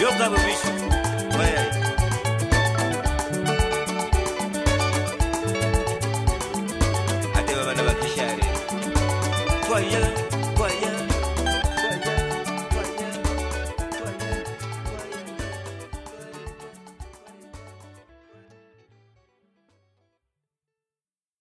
Eu tava bicho. Vai aí. Até vai mandar pra Foi, yeah.